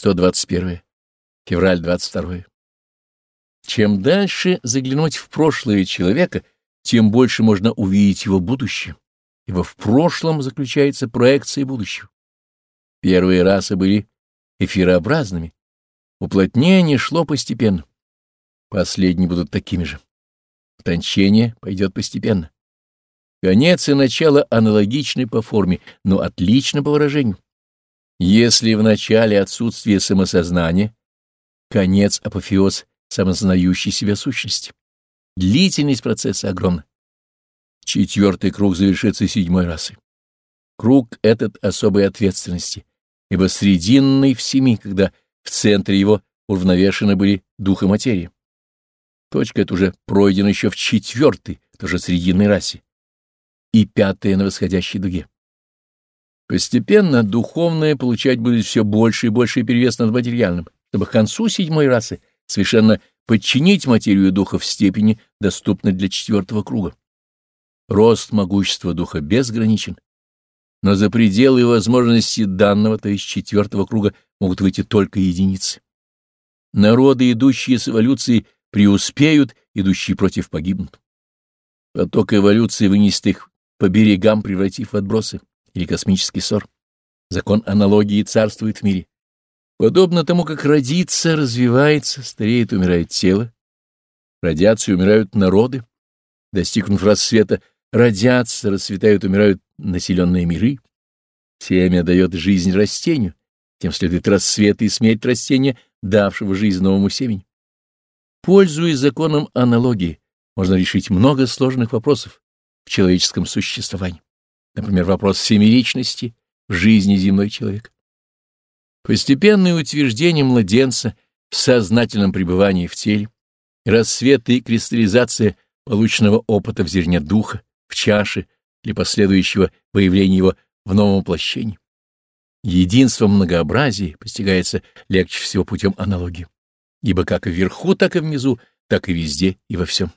121. Февраль 22. Чем дальше заглянуть в прошлое человека, тем больше можно увидеть его будущее, ибо в прошлом заключается проекция будущего. Первые расы были эфирообразными, уплотнение шло постепенно. Последние будут такими же. Утончение пойдет постепенно. Конец и начало аналогичны по форме, но отличны по выражению. Если в начале отсутствие самосознания, конец — апофеоз самознающей себя сущности. Длительность процесса огромна. Четвертый круг завершится седьмой расой. Круг этот особой ответственности, ибо срединный в семи, когда в центре его уравновешены были дух и материя. Точка эта уже пройдена еще в четвертой, тоже срединной расе, и пятая на восходящей дуге. Постепенно духовное получать будет все больше и больше перевес над материальным, чтобы к концу седьмой расы совершенно подчинить материю духа в степени, доступной для четвертого круга. Рост могущества духа безграничен, но за пределы возможности данного, то есть четвертого круга, могут выйти только единицы. Народы, идущие с эволюцией, преуспеют, идущие против погибнут. Поток эволюции вынесет их по берегам, превратив в отбросы или космический ссор. Закон аналогии царствует в мире. Подобно тому, как родится, развивается, стареет, умирает тело, родятся и умирают народы, достигнув рассвета, родятся, расцветают, умирают населенные миры. Семя дает жизнь растению, тем следует рассвет и смерть растения, давшего жизнь новому семени. Пользуясь законом аналогии, можно решить много сложных вопросов в человеческом существовании. Например, вопрос семеричности в жизни земной человека. Постепенное утверждение младенца в сознательном пребывании в теле, рассвет и кристаллизация полученного опыта в зерне духа, в чаше для последующего выявления его в новом воплощении. Единство многообразия постигается легче всего путем аналогии, ибо как вверху, так и внизу, так и везде и во всем.